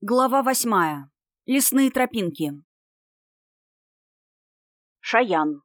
Глава восьмая. Лесные тропинки. Шаян.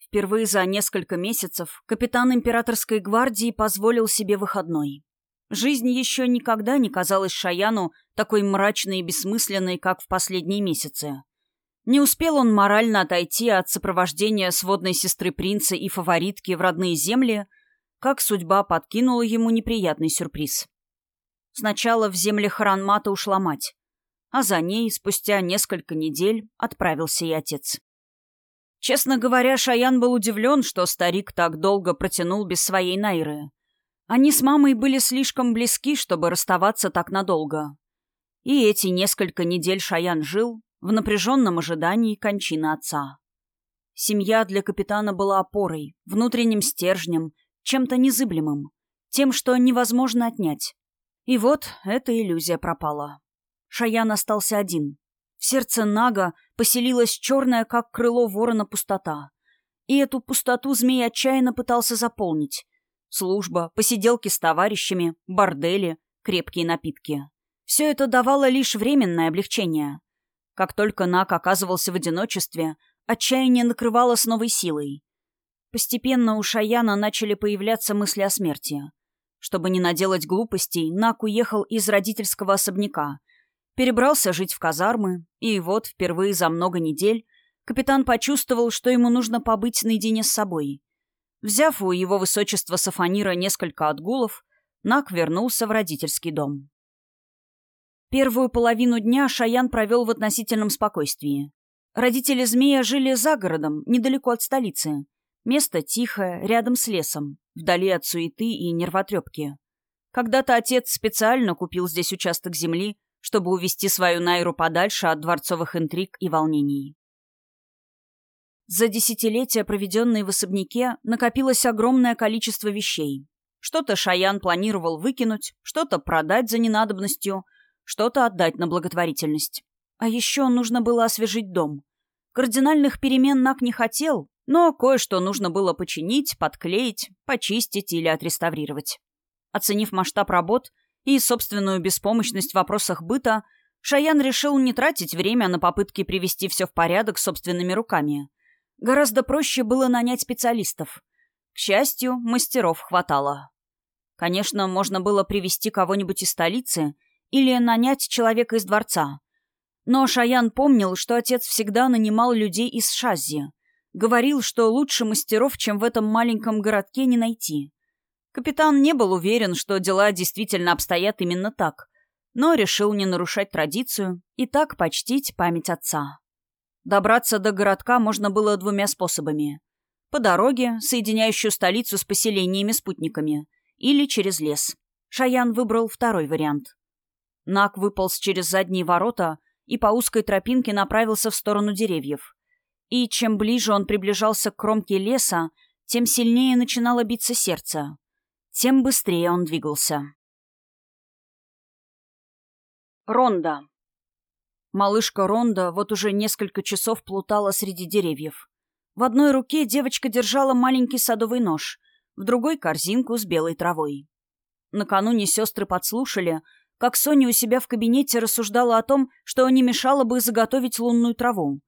Впервые за несколько месяцев капитан императорской гвардии позволил себе выходной. Жизнь еще никогда не казалась Шаяну такой мрачной и бессмысленной, как в последние месяцы. Не успел он морально отойти от сопровождения сводной сестры принца и фаворитки в родные земли, как судьба подкинула ему неприятный сюрприз — Сначала в земле Харанмата ушла мать, а за ней, спустя несколько недель, отправился и отец. Честно говоря, Шаян был удивлен, что старик так долго протянул без своей Найры. Они с мамой были слишком близки, чтобы расставаться так надолго. И эти несколько недель Шаян жил в напряженном ожидании кончины отца. Семья для капитана была опорой, внутренним стержнем, чем-то незыблемым, тем, что невозможно отнять. И вот эта иллюзия пропала. Шаян остался один. В сердце Нага поселилась черная, как крыло ворона, пустота. И эту пустоту змей отчаянно пытался заполнить. Служба, посиделки с товарищами, бордели, крепкие напитки. Все это давало лишь временное облегчение. Как только Наг оказывался в одиночестве, отчаяние накрывало с новой силой. Постепенно у Шаяна начали появляться мысли о смерти. Чтобы не наделать глупостей, Нак уехал из родительского особняка, перебрался жить в казармы, и вот впервые за много недель капитан почувствовал, что ему нужно побыть наедине с собой. Взяв у его высочества Сафанира несколько отгулов, Нак вернулся в родительский дом. Первую половину дня Шаян провел в относительном спокойствии. Родители змея жили за городом, недалеко от столицы. Место тихое, рядом с лесом вдали от суеты и нервотрепки. Когда-то отец специально купил здесь участок земли, чтобы увести свою Найру подальше от дворцовых интриг и волнений. За десятилетия, проведенные в особняке, накопилось огромное количество вещей. Что-то Шаян планировал выкинуть, что-то продать за ненадобностью, что-то отдать на благотворительность. А еще нужно было освежить дом. Кардинальных перемен Нак не хотел, но кое-что нужно было починить, подклеить, почистить или отреставрировать. Оценив масштаб работ и собственную беспомощность в вопросах быта, Шаян решил не тратить время на попытки привести все в порядок собственными руками. Гораздо проще было нанять специалистов. К счастью, мастеров хватало. Конечно, можно было привести кого-нибудь из столицы или нанять человека из дворца. Но Шаян помнил, что отец всегда нанимал людей из Шази, Говорил, что лучше мастеров, чем в этом маленьком городке, не найти. Капитан не был уверен, что дела действительно обстоят именно так, но решил не нарушать традицию и так почтить память отца. Добраться до городка можно было двумя способами. По дороге, соединяющую столицу с поселениями-спутниками, или через лес. Шаян выбрал второй вариант. Нак выполз через задние ворота и по узкой тропинке направился в сторону деревьев. И чем ближе он приближался к кромке леса, тем сильнее начинало биться сердце. Тем быстрее он двигался. Ронда. Малышка Ронда вот уже несколько часов плутала среди деревьев. В одной руке девочка держала маленький садовый нож, в другой — корзинку с белой травой. Накануне сестры подслушали, как Соня у себя в кабинете рассуждала о том, что не мешало бы заготовить лунную траву.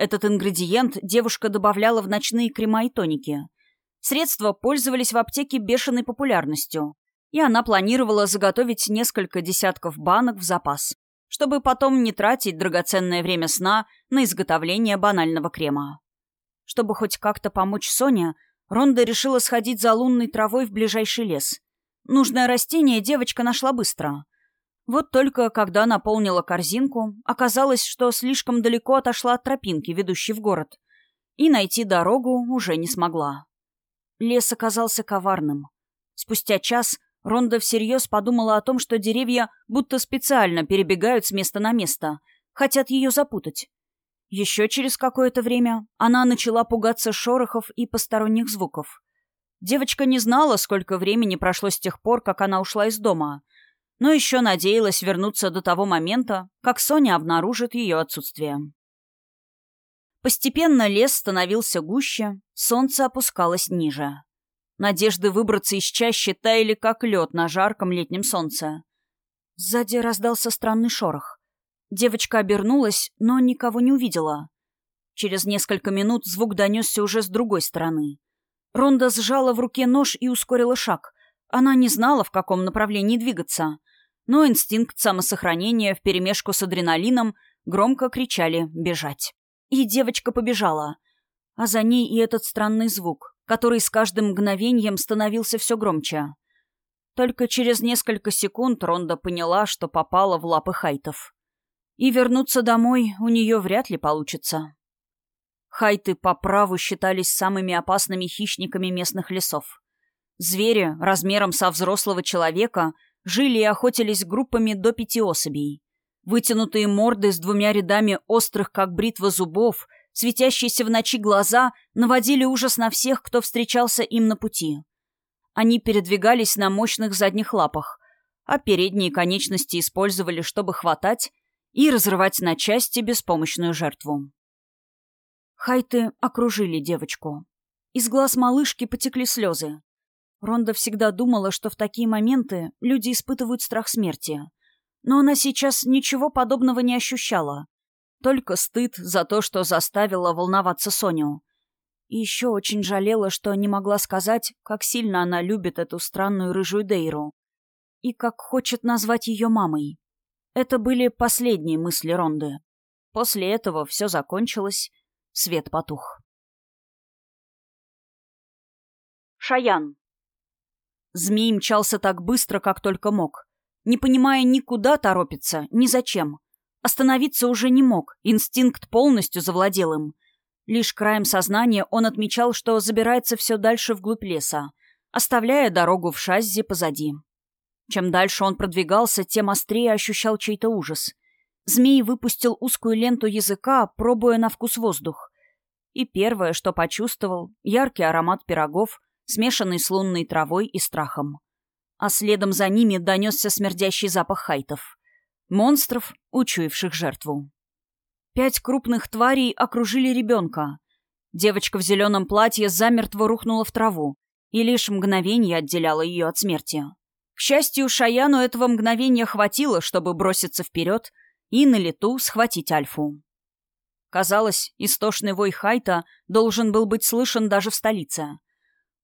Этот ингредиент девушка добавляла в ночные крема и тоники. Средства пользовались в аптеке бешеной популярностью, и она планировала заготовить несколько десятков банок в запас, чтобы потом не тратить драгоценное время сна на изготовление банального крема. Чтобы хоть как-то помочь Соне, Ронда решила сходить за лунной травой в ближайший лес. Нужное растение девочка нашла быстро. Вот только когда наполнила корзинку, оказалось, что слишком далеко отошла от тропинки, ведущей в город, и найти дорогу уже не смогла. Лес оказался коварным. Спустя час Ронда всерьез подумала о том, что деревья будто специально перебегают с места на место, хотят ее запутать. Еще через какое-то время она начала пугаться шорохов и посторонних звуков. Девочка не знала, сколько времени прошло с тех пор, как она ушла из дома — но еще надеялась вернуться до того момента, как Соня обнаружит ее отсутствие. Постепенно лес становился гуще, солнце опускалось ниже. Надежды выбраться из чащи таяли, как лед на жарком летнем солнце. Сзади раздался странный шорох. Девочка обернулась, но никого не увидела. Через несколько минут звук донесся уже с другой стороны. Ронда сжала в руке нож и ускорила шаг. Она не знала, в каком направлении двигаться. Но инстинкт самосохранения вперемешку с адреналином громко кричали «бежать». И девочка побежала. А за ней и этот странный звук, который с каждым мгновением становился все громче. Только через несколько секунд Ронда поняла, что попала в лапы хайтов. И вернуться домой у нее вряд ли получится. Хайты по праву считались самыми опасными хищниками местных лесов. Звери, размером со взрослого человека, жили и охотились группами до пяти особей. Вытянутые морды с двумя рядами острых, как бритва зубов, светящиеся в ночи глаза наводили ужас на всех, кто встречался им на пути. Они передвигались на мощных задних лапах, а передние конечности использовали, чтобы хватать и разрывать на части беспомощную жертву. Хайты окружили девочку. Из глаз малышки потекли слезы. Ронда всегда думала, что в такие моменты люди испытывают страх смерти. Но она сейчас ничего подобного не ощущала. Только стыд за то, что заставила волноваться Соню. И еще очень жалела, что не могла сказать, как сильно она любит эту странную рыжую Дейру. И как хочет назвать ее мамой. Это были последние мысли Ронды. После этого все закончилось, свет потух. Шаян. Змей мчался так быстро, как только мог. Не понимая ни куда торопиться, ни зачем. Остановиться уже не мог, инстинкт полностью завладел им. Лишь краем сознания он отмечал, что забирается все дальше вглубь леса, оставляя дорогу в шаззе позади. Чем дальше он продвигался, тем острее ощущал чей-то ужас. Змей выпустил узкую ленту языка, пробуя на вкус воздух. И первое, что почувствовал — яркий аромат пирогов, смешанный с лунной травой и страхом. А следом за ними донесся смердящий запах хайтов. Монстров, учуявших жертву. Пять крупных тварей окружили ребенка. Девочка в зеленом платье замертво рухнула в траву, и лишь мгновение отделяло ее от смерти. К счастью, Шаяну этого мгновения хватило, чтобы броситься вперед и на лету схватить Альфу. Казалось, истошный вой Хайта должен был быть слышен даже в столице.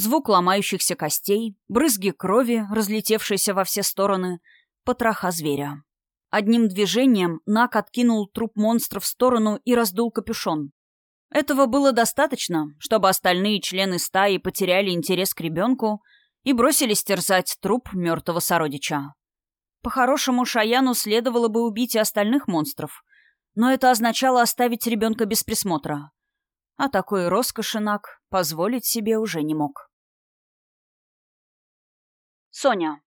Звук ломающихся костей, брызги крови, разлетевшиеся во все стороны, потроха зверя. Одним движением Нак откинул труп монстра в сторону и раздул капюшон. Этого было достаточно, чтобы остальные члены стаи потеряли интерес к ребенку и бросились терзать труп мертвого сородича. По-хорошему, Шаяну следовало бы убить и остальных монстров, но это означало оставить ребенка без присмотра. А такой роскоши Нак позволить себе уже не мог. Соня.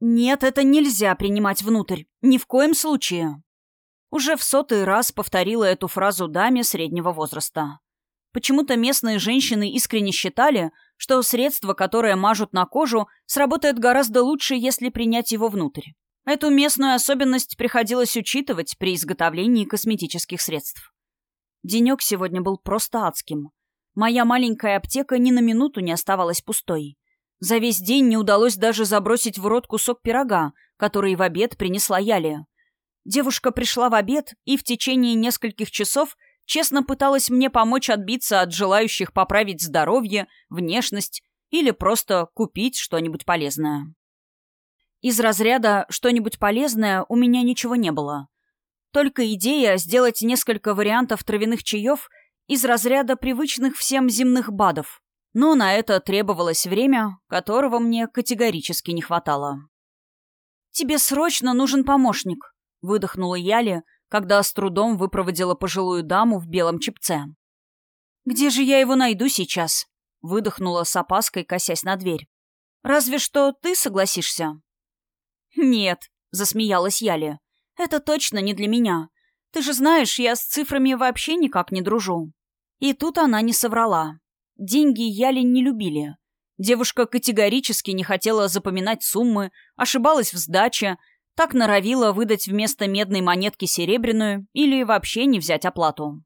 «Нет, это нельзя принимать внутрь. Ни в коем случае». Уже в сотый раз повторила эту фразу даме среднего возраста. Почему-то местные женщины искренне считали, что средство, которое мажут на кожу, сработает гораздо лучше, если принять его внутрь. Эту местную особенность приходилось учитывать при изготовлении косметических средств. Денек сегодня был просто адским. Моя маленькая аптека ни на минуту не оставалась пустой. За весь день не удалось даже забросить в рот кусок пирога, который в обед принесла Яли. Девушка пришла в обед и в течение нескольких часов честно пыталась мне помочь отбиться от желающих поправить здоровье, внешность или просто купить что-нибудь полезное. Из разряда «что-нибудь полезное» у меня ничего не было. Только идея сделать несколько вариантов травяных чаев из разряда привычных всем земных БАДов, но на это требовалось время, которого мне категорически не хватало. «Тебе срочно нужен помощник», — выдохнула Яли, когда с трудом выпроводила пожилую даму в белом чепце. «Где же я его найду сейчас?» — выдохнула с опаской, косясь на дверь. «Разве что ты согласишься?» «Нет», — засмеялась Яли. «Это точно не для меня. Ты же знаешь, я с цифрами вообще никак не дружу». И тут она не соврала. Деньги Яли не любили. Девушка категорически не хотела запоминать суммы, ошибалась в сдаче, так норовила выдать вместо медной монетки серебряную или вообще не взять оплату.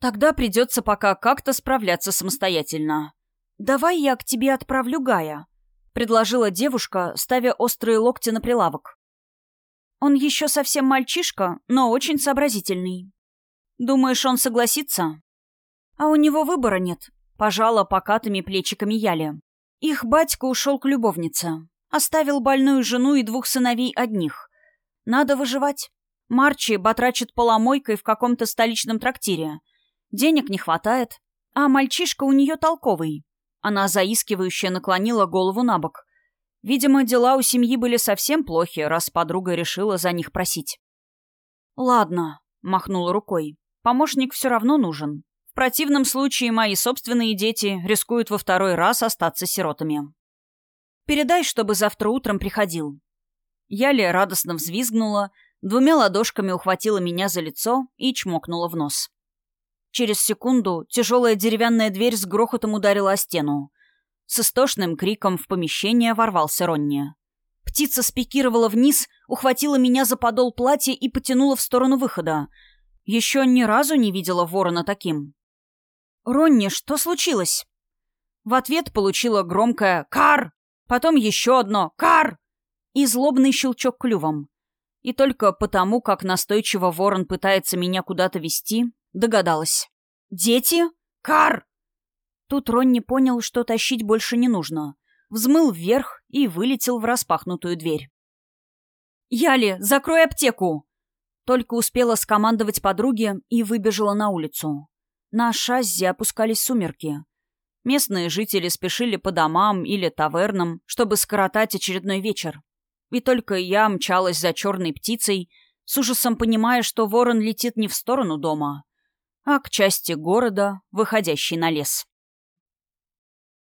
Тогда придется пока как-то справляться самостоятельно. «Давай я к тебе отправлю Гая», предложила девушка, ставя острые локти на прилавок. «Он еще совсем мальчишка, но очень сообразительный. Думаешь, он согласится?» «А у него выбора нет», — пожала покатыми плечиками Яля. Их батька ушел к любовнице. Оставил больную жену и двух сыновей одних. Надо выживать. Марчи батрачит поломойкой в каком-то столичном трактире. Денег не хватает. А мальчишка у нее толковый. Она заискивающе наклонила голову на бок. Видимо, дела у семьи были совсем плохи, раз подруга решила за них просить. «Ладно», — махнула рукой. «Помощник все равно нужен. В противном случае мои собственные дети рискуют во второй раз остаться сиротами. Передай, чтобы завтра утром приходил». Яля радостно взвизгнула, двумя ладошками ухватила меня за лицо и чмокнула в нос. Через секунду тяжелая деревянная дверь с грохотом ударила о стену. С истошным криком в помещение ворвался Ронни. Птица спикировала вниз, ухватила меня за подол платья и потянула в сторону выхода. Еще ни разу не видела ворона таким. «Ронни, что случилось?» В ответ получила громкое «Кар!», потом еще одно «Кар!» и злобный щелчок клювом. И только потому, как настойчиво ворон пытается меня куда-то вести, догадалась. «Дети? Кар!» Тут Ронни понял, что тащить больше не нужно. Взмыл вверх и вылетел в распахнутую дверь. «Яли, закрой аптеку!» Только успела скомандовать подруге и выбежала на улицу. На шаззе опускались сумерки. Местные жители спешили по домам или тавернам, чтобы скоротать очередной вечер. И только я мчалась за черной птицей, с ужасом понимая, что ворон летит не в сторону дома, а к части города, выходящей на лес.